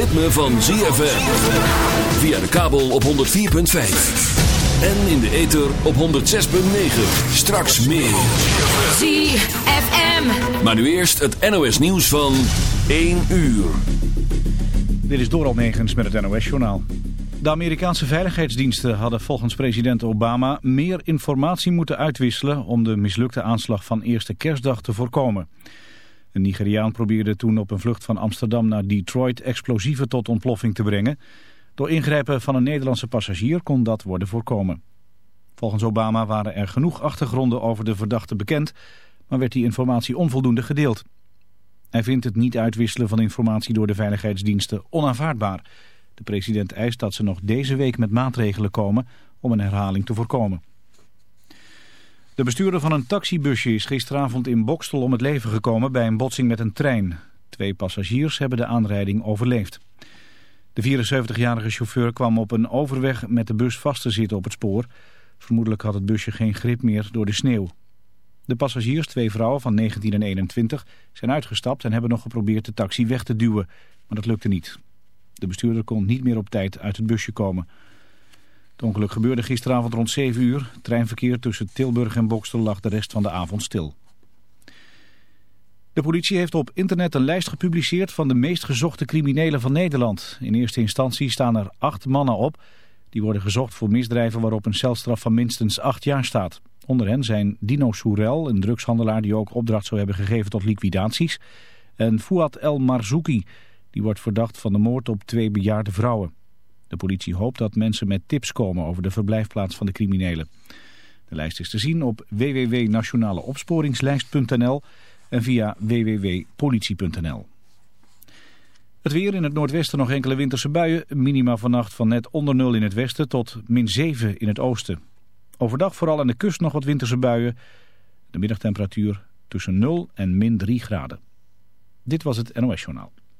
Het ritme van ZFM. Via de kabel op 104.5. En in de ether op 106.9. Straks meer. ZFM. Maar nu eerst het NOS nieuws van 1 uur. Dit is Doral Negens met het NOS-journaal. De Amerikaanse veiligheidsdiensten hadden volgens president Obama meer informatie moeten uitwisselen om de mislukte aanslag van eerste kerstdag te voorkomen. Een Nigeriaan probeerde toen op een vlucht van Amsterdam naar Detroit explosieven tot ontploffing te brengen. Door ingrijpen van een Nederlandse passagier kon dat worden voorkomen. Volgens Obama waren er genoeg achtergronden over de verdachte bekend, maar werd die informatie onvoldoende gedeeld. Hij vindt het niet uitwisselen van informatie door de veiligheidsdiensten onaanvaardbaar. De president eist dat ze nog deze week met maatregelen komen om een herhaling te voorkomen. De bestuurder van een taxibusje is gisteravond in Bokstel om het leven gekomen bij een botsing met een trein. Twee passagiers hebben de aanrijding overleefd. De 74-jarige chauffeur kwam op een overweg met de bus vast te zitten op het spoor. Vermoedelijk had het busje geen grip meer door de sneeuw. De passagiers, twee vrouwen van 19 en 21, zijn uitgestapt en hebben nog geprobeerd de taxi weg te duwen. Maar dat lukte niet. De bestuurder kon niet meer op tijd uit het busje komen. Het ongeluk gebeurde gisteravond rond 7 uur. Treinverkeer tussen Tilburg en Bokstel lag de rest van de avond stil. De politie heeft op internet een lijst gepubliceerd van de meest gezochte criminelen van Nederland. In eerste instantie staan er acht mannen op. Die worden gezocht voor misdrijven waarop een celstraf van minstens acht jaar staat. Onder hen zijn Dino Soerel, een drugshandelaar die ook opdracht zou hebben gegeven tot liquidaties. En Fouad El Marzouki, die wordt verdacht van de moord op twee bejaarde vrouwen. De politie hoopt dat mensen met tips komen over de verblijfplaats van de criminelen. De lijst is te zien op www.nationaleopsporingslijst.nl en via www.politie.nl. Het weer in het noordwesten nog enkele winterse buien. Minima vannacht van net onder nul in het westen tot min 7 in het oosten. Overdag vooral aan de kust nog wat winterse buien. De middagtemperatuur tussen 0 en min 3 graden. Dit was het NOS Journaal.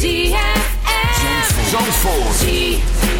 ZFM. Zandvoort.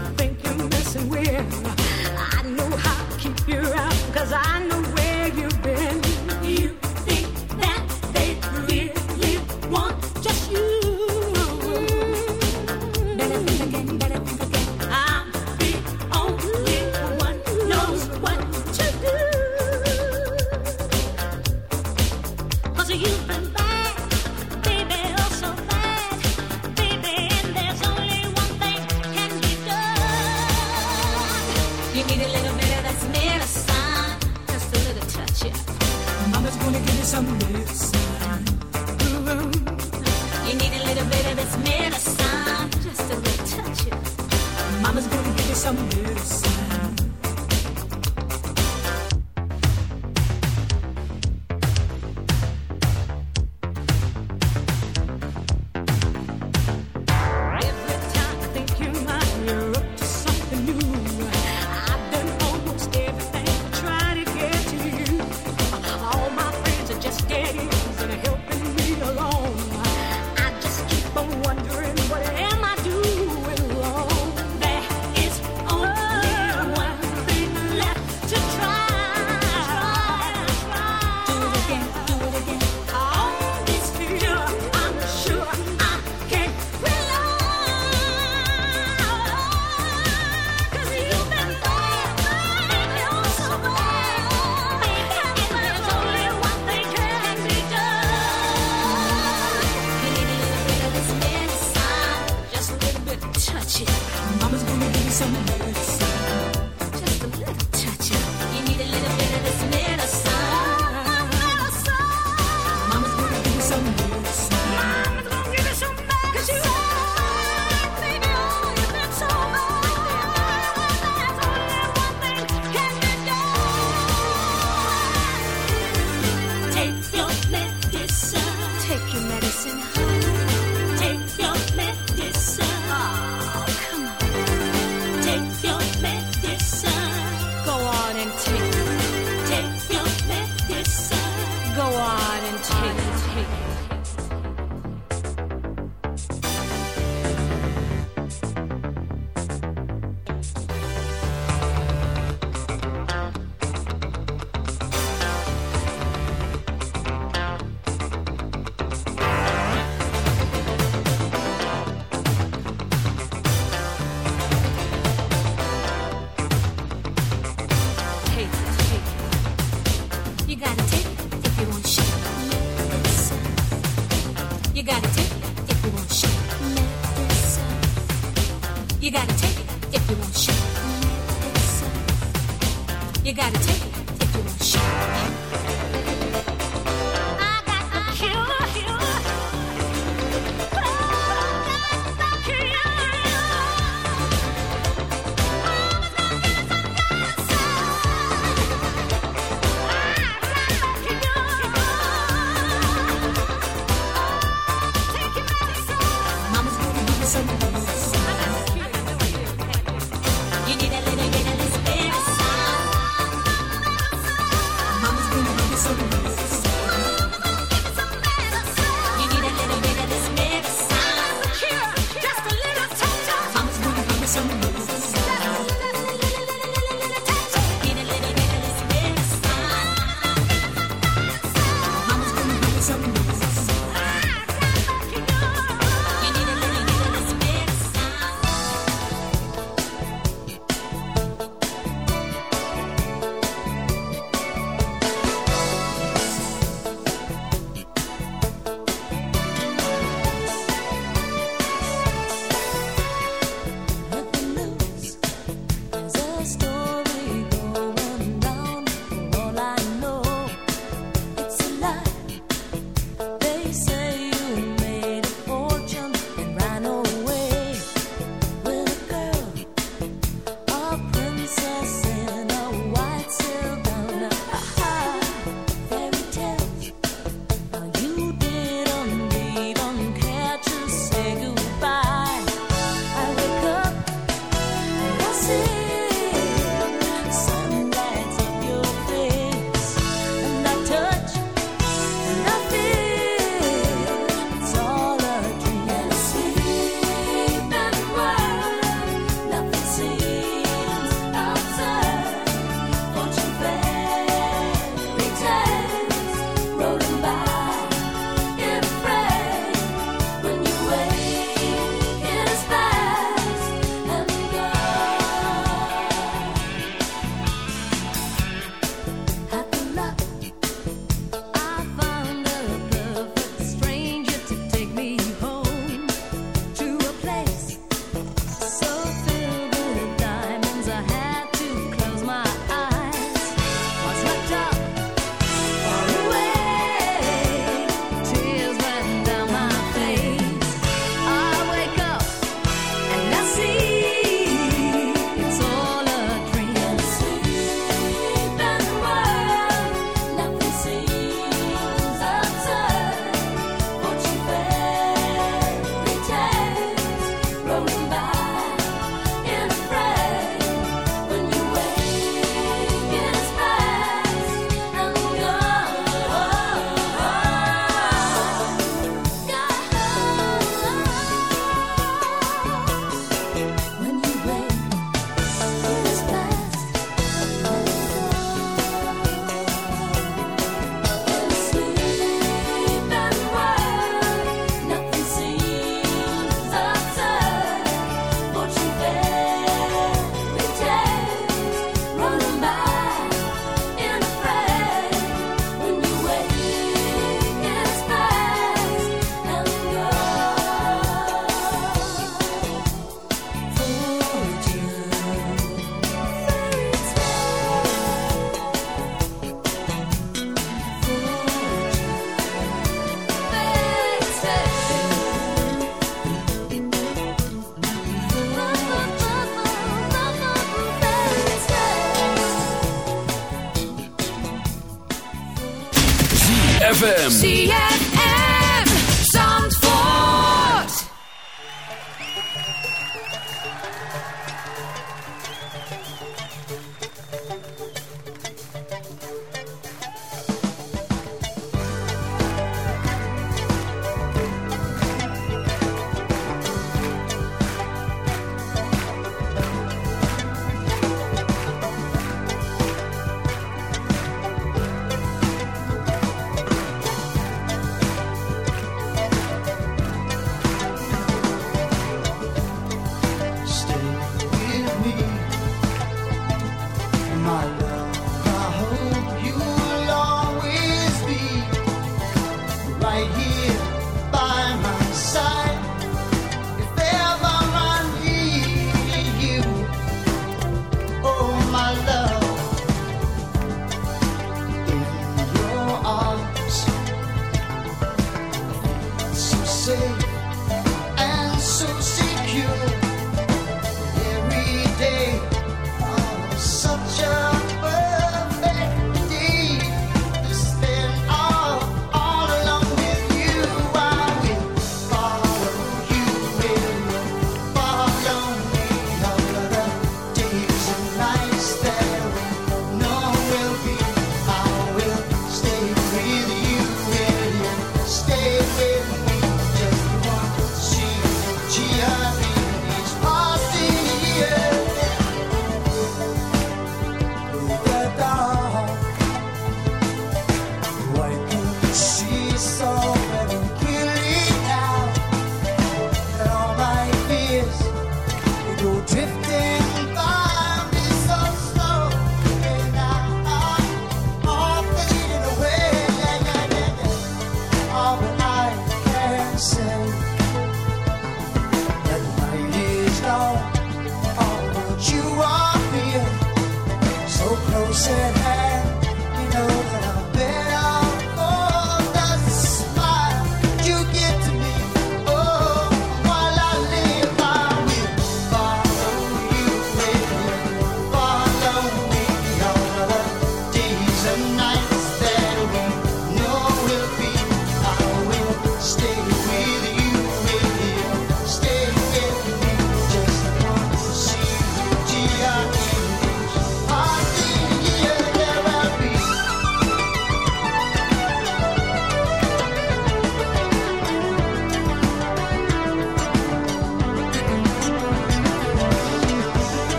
nothing.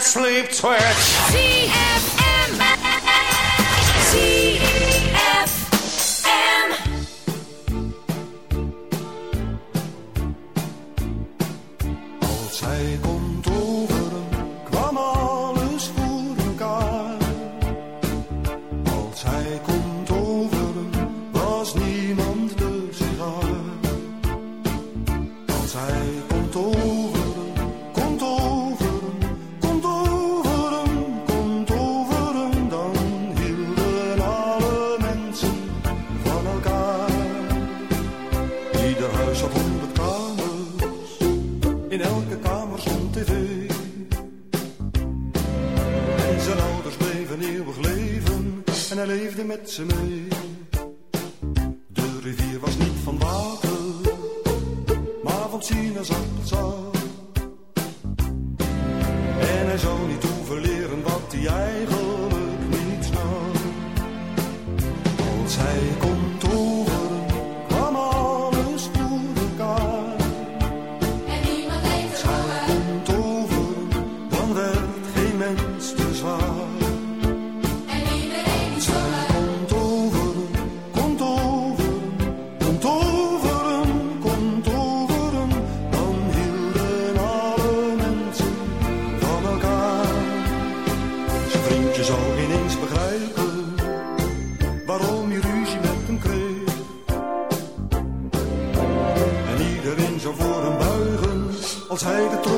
sleep twitch.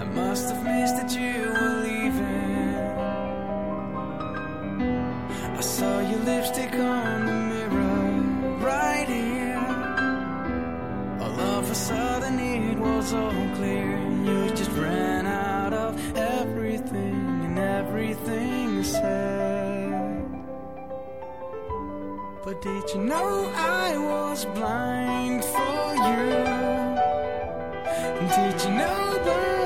I must have missed that you were leaving. I saw your lipstick on the mirror right here. All of a sudden, it was all clear. You just ran out of everything and everything said. But did you know I was blind for you? Did you know that?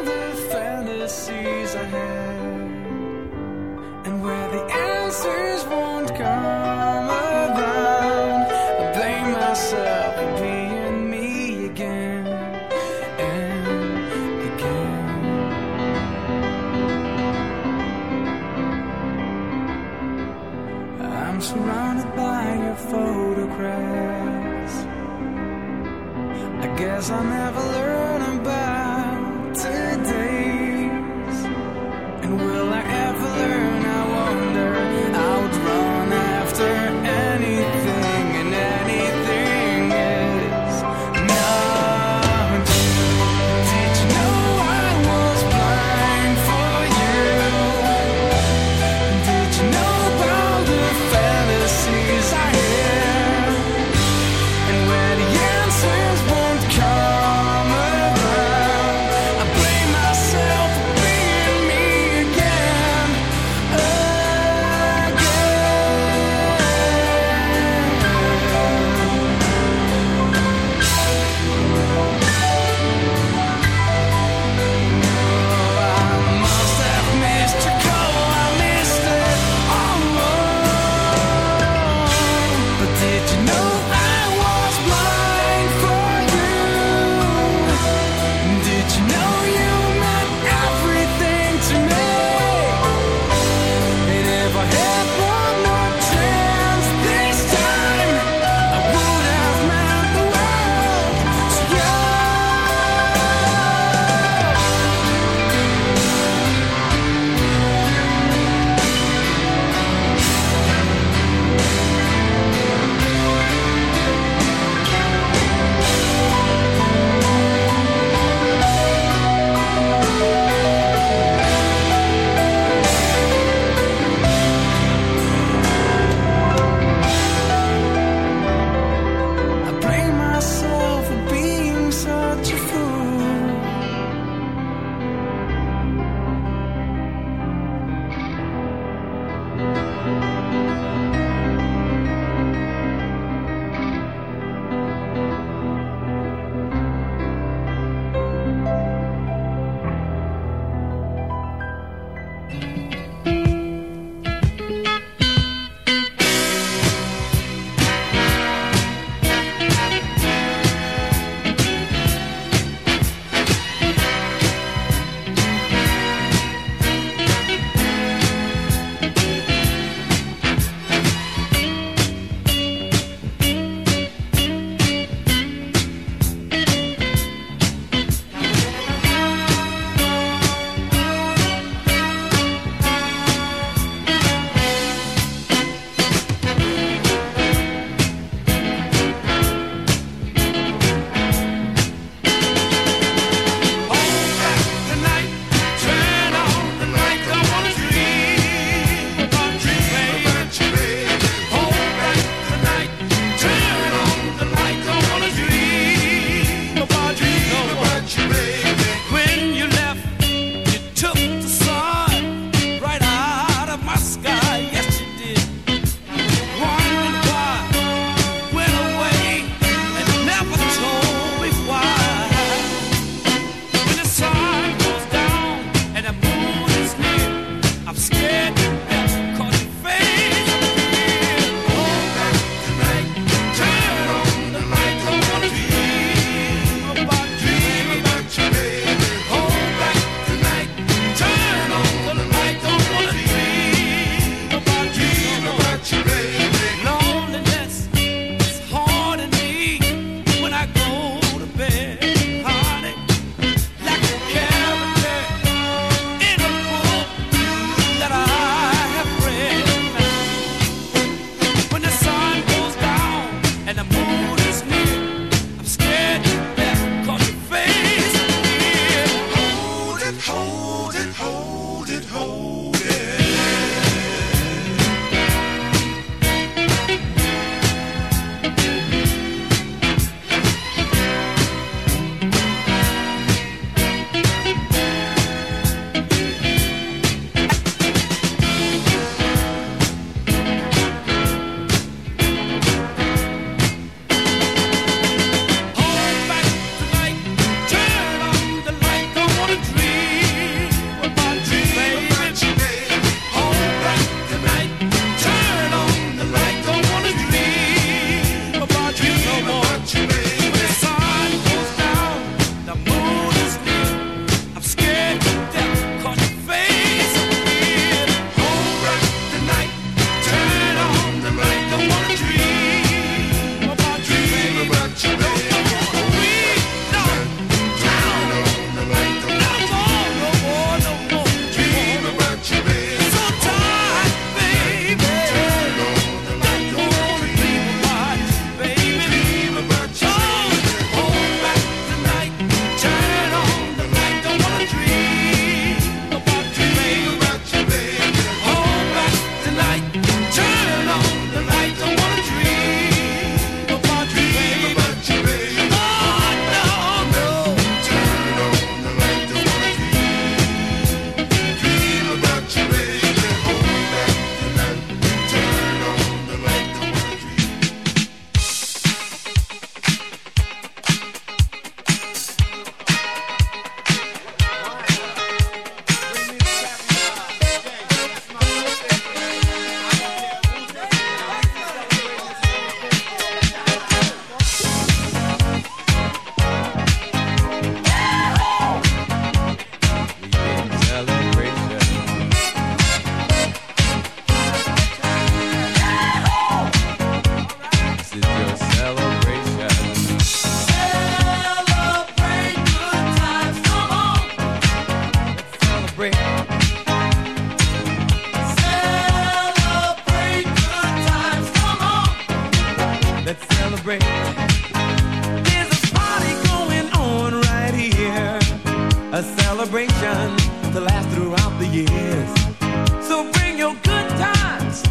celebration to last throughout the years. So bring your good times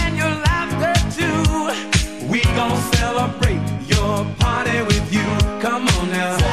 and your laughter too. We gon' celebrate your party with you. Come on now.